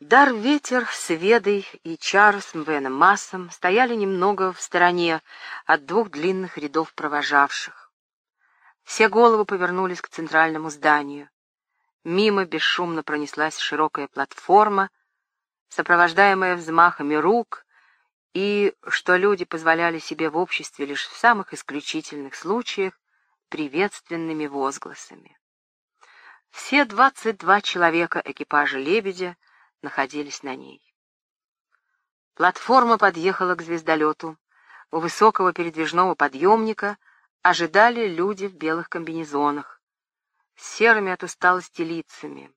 Дар Ветер с Ведой и Чарльзом Веном Массом стояли немного в стороне от двух длинных рядов провожавших. Все головы повернулись к центральному зданию. Мимо бесшумно пронеслась широкая платформа, сопровождаемая взмахами рук, и, что люди позволяли себе в обществе лишь в самых исключительных случаях, приветственными возгласами. Все двадцать два человека экипажа «Лебедя» находились на ней. Платформа подъехала к звездолету. У высокого передвижного подъемника ожидали люди в белых комбинезонах, с серыми от усталости лицами,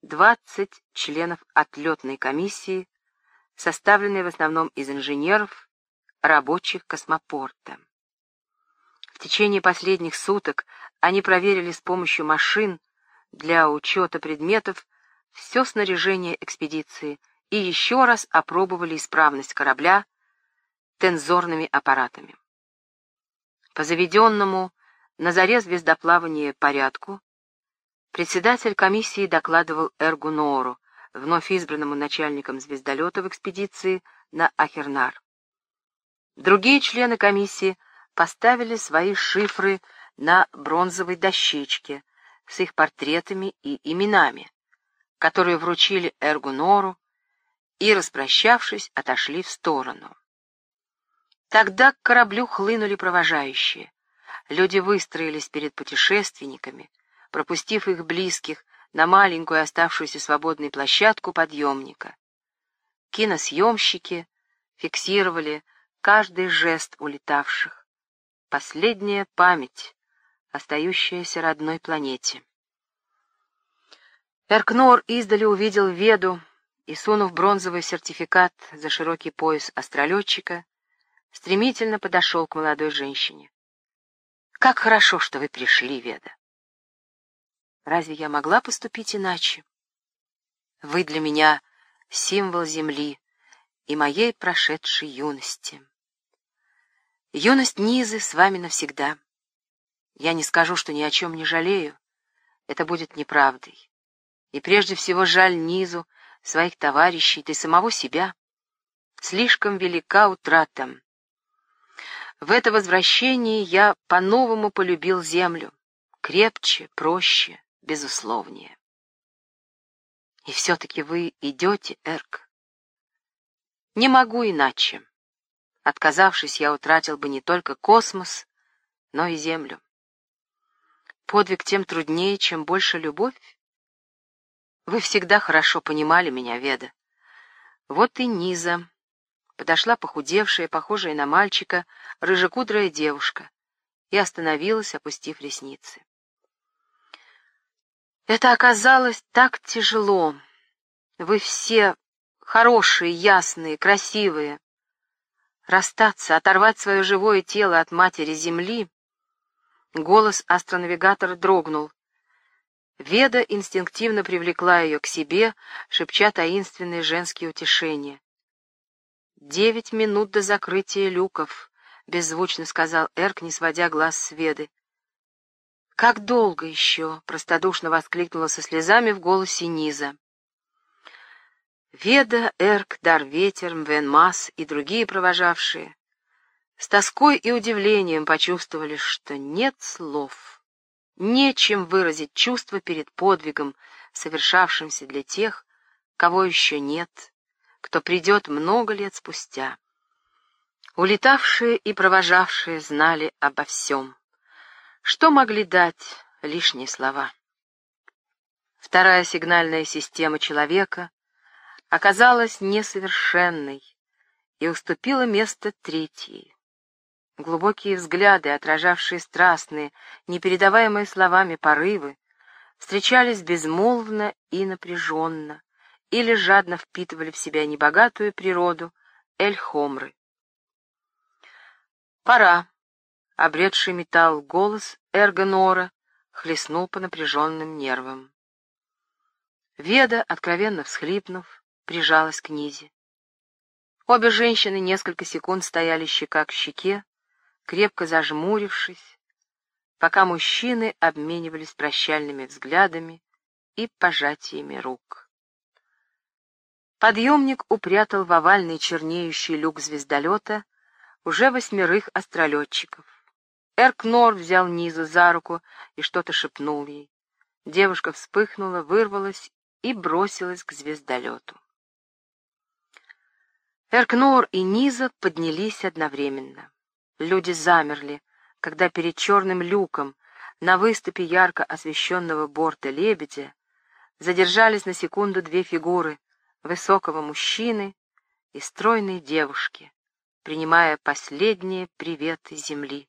двадцать членов отлетной комиссии, составленной в основном из инженеров, рабочих космопорта. В течение последних суток они проверили с помощью машин для учета предметов все снаряжение экспедиции и еще раз опробовали исправность корабля тензорными аппаратами. По заведенному на заре звездоплавания порядку председатель комиссии докладывал Эргу Ноору, вновь избранному начальником звездолета в экспедиции на Ахернар. Другие члены комиссии поставили свои шифры на бронзовой дощечке с их портретами и именами, которую вручили Эргунору, и, распрощавшись, отошли в сторону. Тогда к кораблю хлынули провожающие. Люди выстроились перед путешественниками, пропустив их близких на маленькую оставшуюся свободной площадку подъемника. Киносъемщики фиксировали каждый жест улетавших. Последняя память, остающаяся родной планете. Эркнор издали увидел Веду и, сунув бронзовый сертификат за широкий пояс астролетчика, стремительно подошел к молодой женщине. «Как хорошо, что вы пришли, Веда!» «Разве я могла поступить иначе? Вы для меня символ Земли и моей прошедшей юности. Юность Низы с вами навсегда. Я не скажу, что ни о чем не жалею. Это будет неправдой. И прежде всего жаль Низу, своих товарищей, да и самого себя. Слишком велика утрата. В это возвращение я по-новому полюбил землю. Крепче, проще, безусловнее. И все-таки вы идете, Эрк. Не могу иначе. Отказавшись, я утратил бы не только космос, но и землю. Подвиг тем труднее, чем больше любовь. Вы всегда хорошо понимали меня, Веда. Вот и Низа. Подошла похудевшая, похожая на мальчика, рыжекудрая девушка и остановилась, опустив ресницы. Это оказалось так тяжело. Вы все хорошие, ясные, красивые. Расстаться, оторвать свое живое тело от матери Земли. Голос астронавигатора дрогнул. Веда инстинктивно привлекла ее к себе, шепча таинственные женские утешения. «Девять минут до закрытия люков», — беззвучно сказал Эрк, не сводя глаз с Веды. «Как долго еще?» — простодушно воскликнула со слезами в голосе Низа. Веда, Эрк, Дарветер, Мвенмас и другие провожавшие с тоской и удивлением почувствовали, что нет слов нечем выразить чувство перед подвигом, совершавшимся для тех, кого еще нет, кто придет много лет спустя. Улетавшие и провожавшие знали обо всем. Что могли дать лишние слова? Вторая сигнальная система человека оказалась несовершенной и уступила место третьей. Глубокие взгляды, отражавшие страстные, непередаваемые словами порывы, встречались безмолвно и напряженно, или жадно впитывали в себя небогатую природу Эль-Хомры. «Пора!» — обретший металл голос Эргонора хлестнул по напряженным нервам. Веда, откровенно всхлипнув, прижалась к Низе. Обе женщины несколько секунд стояли щека к щеке, крепко зажмурившись, пока мужчины обменивались прощальными взглядами и пожатиями рук. Подъемник упрятал в овальный чернеющий люк звездолета уже восьмерых астролетчиков. Эркнор взял Низу за руку и что-то шепнул ей. Девушка вспыхнула, вырвалась и бросилась к звездолету. Эркнор и Низа поднялись одновременно. Люди замерли, когда перед черным люком на выступе ярко освещенного борта лебедя задержались на секунду две фигуры высокого мужчины и стройной девушки, принимая последние приветы земли.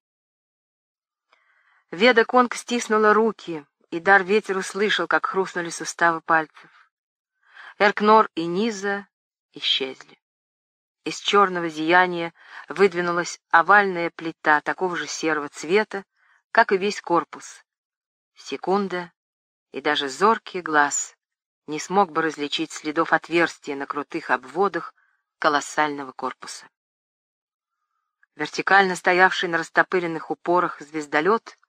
Веда Конг стиснула руки, и дар ветер услышал, как хрустнули суставы пальцев. Эркнор и Низа исчезли. Из черного зияния выдвинулась овальная плита такого же серого цвета, как и весь корпус. Секунда, и даже зоркий глаз не смог бы различить следов отверстия на крутых обводах колоссального корпуса. Вертикально стоявший на растопыренных упорах звездолет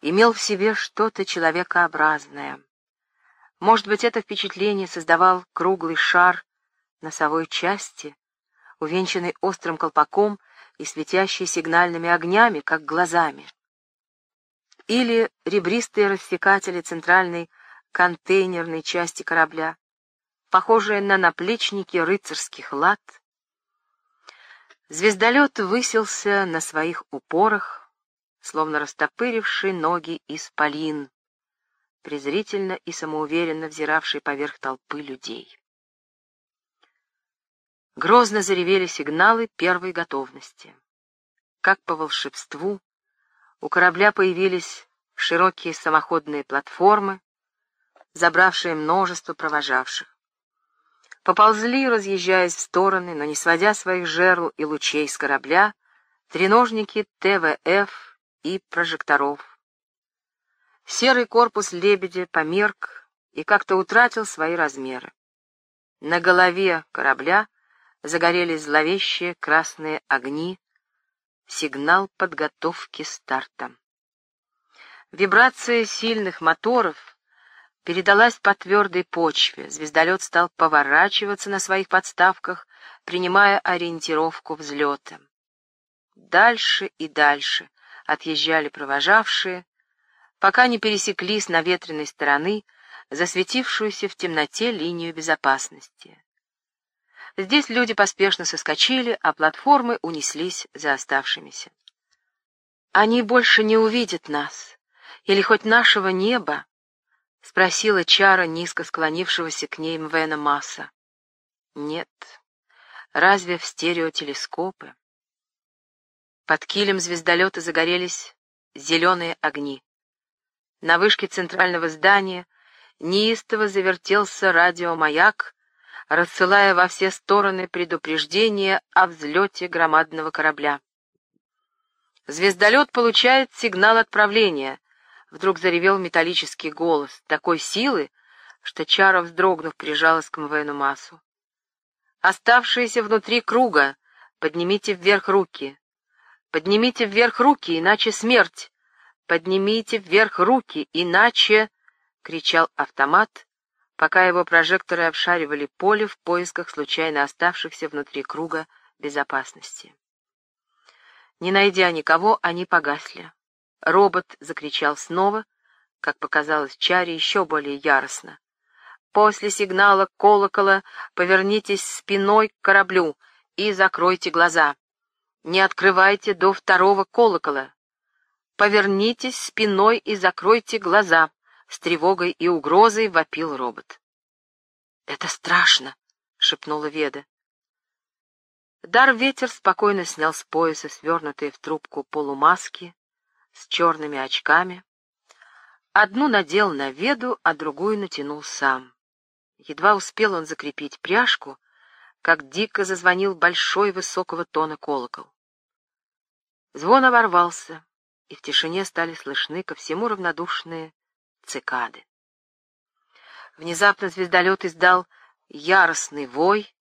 имел в себе что-то человекообразное. Может быть, это впечатление создавал круглый шар носовой части, увенчанный острым колпаком и светящий сигнальными огнями, как глазами. Или ребристые рассекатели центральной контейнерной части корабля, похожие на наплечники рыцарских лад. Звездолет высился на своих упорах, словно растопыривший ноги исполин, презрительно и самоуверенно взиравший поверх толпы людей. Грозно заревели сигналы первой готовности. Как по волшебству, у корабля появились широкие самоходные платформы, забравшие множество провожавших. Поползли, разъезжаясь в стороны, но не сводя своих жерл и лучей с корабля, треножники ТВФ и прожекторов. Серый корпус лебедя померк и как-то утратил свои размеры. На голове корабля загорелись зловещие красные огни, сигнал подготовки старта. Вибрация сильных моторов передалась по твердой почве, звездолет стал поворачиваться на своих подставках, принимая ориентировку взлета. Дальше и дальше отъезжали провожавшие, пока не пересекли с наветренной стороны засветившуюся в темноте линию безопасности. Здесь люди поспешно соскочили, а платформы унеслись за оставшимися. «Они больше не увидят нас, или хоть нашего неба?» — спросила Чара, низко склонившегося к ней Мвена Масса. «Нет. Разве в стереотелескопы?» Под килем звездолета загорелись зеленые огни. На вышке центрального здания неистово завертелся радиомаяк, рассылая во все стороны предупреждение о взлете громадного корабля. «Звездолет получает сигнал отправления», — вдруг заревел металлический голос, такой силы, что Чара, вздрогнув, прижалась к Мвену Массу. «Оставшиеся внутри круга, поднимите вверх руки. Поднимите вверх руки, иначе смерть. «Поднимите вверх руки, иначе...» — кричал автомат, пока его прожекторы обшаривали поле в поисках случайно оставшихся внутри круга безопасности. Не найдя никого, они погасли. Робот закричал снова, как показалось Чаре еще более яростно. «После сигнала колокола повернитесь спиной к кораблю и закройте глаза. Не открывайте до второго колокола. «Повернитесь спиной и закройте глаза», — с тревогой и угрозой вопил робот. «Это страшно», — шепнула Веда. Дар-ветер спокойно снял с пояса свернутые в трубку полумаски с черными очками. Одну надел на Веду, а другую натянул сам. Едва успел он закрепить пряжку, как дико зазвонил большой высокого тона колокол. Звон оборвался, и в тишине стали слышны ко всему равнодушные цикады. Внезапно звездолет издал яростный вой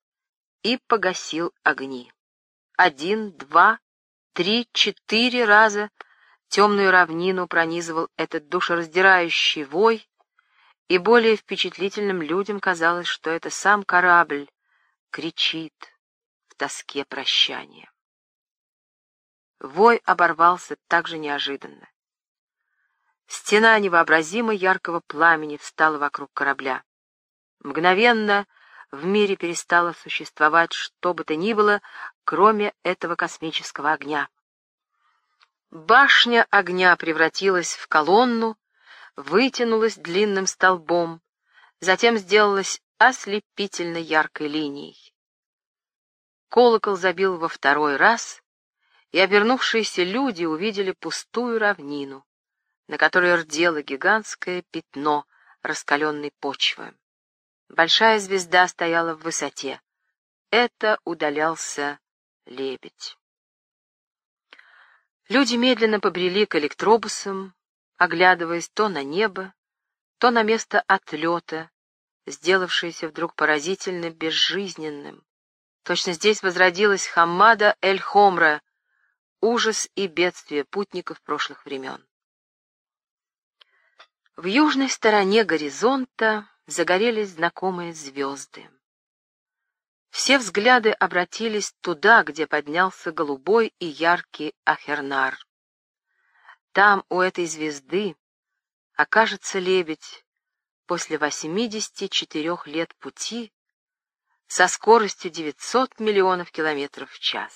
и погасил огни. Один, два, три, четыре раза темную равнину пронизывал этот душераздирающий вой, и более впечатлительным людям казалось, что это сам корабль кричит в тоске прощания. Вой оборвался так же неожиданно. Стена невообразимо яркого пламени встала вокруг корабля. Мгновенно в мире перестало существовать что бы то ни было, кроме этого космического огня. Башня огня превратилась в колонну, вытянулась длинным столбом, затем сделалась ослепительно яркой линией. Колокол забил во второй раз, и обернувшиеся люди увидели пустую равнину, на которой рдело гигантское пятно раскаленной почвы. Большая звезда стояла в высоте. Это удалялся лебедь. Люди медленно побрели к электробусам, оглядываясь то на небо, то на место отлета, сделавшееся вдруг поразительно безжизненным. Точно здесь возродилась Хаммада Эль-Хомра, ужас и бедствие путников прошлых времен. В южной стороне горизонта загорелись знакомые звезды. Все взгляды обратились туда, где поднялся голубой и яркий Ахернар. Там, у этой звезды, окажется лебедь после 84 лет пути со скоростью 900 миллионов километров в час.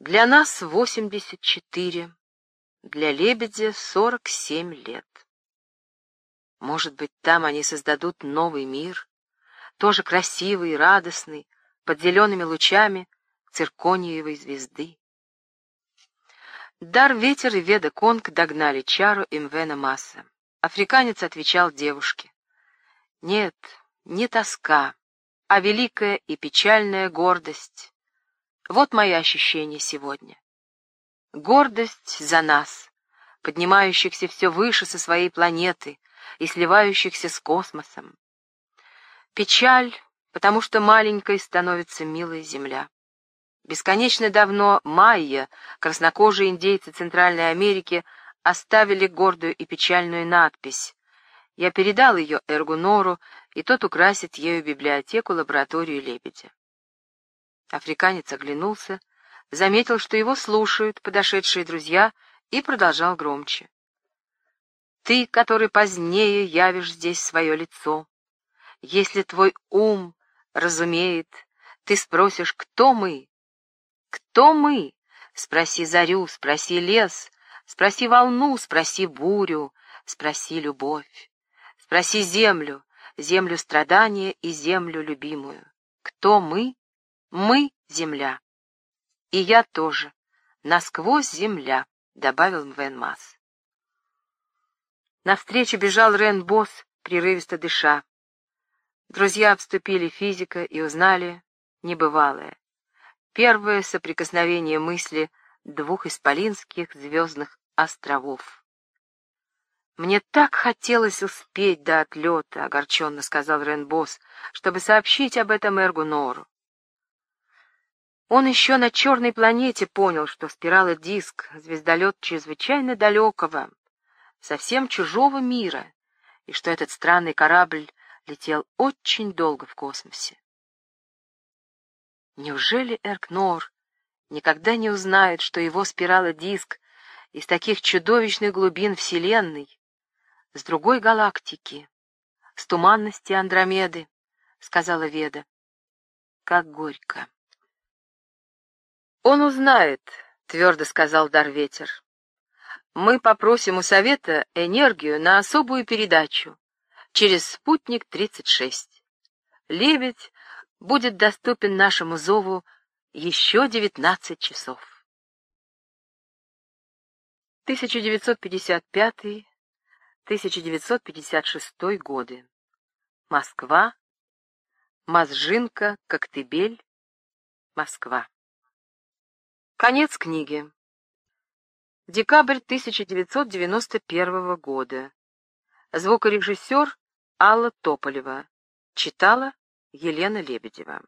Для нас 84, для лебедя 47 лет. Может быть, там они создадут новый мир, тоже красивый и радостный, под зелеными лучами циркониевой звезды. Дар Ветер и Веда Конг догнали Чару и Мвена Масса. Африканец отвечал девушке. Нет, не тоска, а великая и печальная гордость. Вот мои ощущения сегодня. Гордость за нас, поднимающихся все выше со своей планеты и сливающихся с космосом. Печаль, потому что маленькой становится милая земля. Бесконечно давно майя, краснокожие индейцы Центральной Америки, оставили гордую и печальную надпись. Я передал ее Эргунору, и тот украсит ею библиотеку, лабораторию лебедя. Африканец оглянулся, заметил, что его слушают подошедшие друзья, и продолжал громче. «Ты, который позднее явишь здесь свое лицо, если твой ум разумеет, ты спросишь, кто мы, кто мы? Спроси зарю, спроси лес, спроси волну, спроси бурю, спроси любовь. Спроси землю, землю страдания и землю любимую. Кто мы? Мы — земля. И я тоже. Насквозь земля, — добавил Мвен Масс. Навстречу бежал Рен Босс, прерывисто дыша. Друзья обступили физика и узнали небывалое первое соприкосновение мысли двух исполинских звездных островов. «Мне так хотелось успеть до отлета», — огорченно сказал Ренбос, «чтобы сообщить об этом Эргу Нору». Он еще на черной планете понял, что спирала диск — звездолет чрезвычайно далекого, совсем чужого мира, и что этот странный корабль летел очень долго в космосе. Неужели Эркнор никогда не узнает, что его спирала диск из таких чудовищных глубин Вселенной, с другой галактики, с туманности Андромеды, — сказала Веда. Как горько. Он узнает, — твердо сказал Дарветер. Мы попросим у Совета энергию на особую передачу через спутник 36. Лебедь будет доступен нашему зову еще 19 часов. 1955-1956 годы. Москва. Мазжинка, Коктебель. Москва. Конец книги. Декабрь 1991 года. Звукорежиссер Алла Тополева. Читала Елена Лебедева